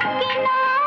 给我